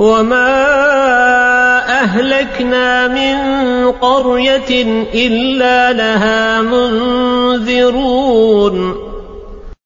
وما أهلكنا من قرية إلا لها منذرون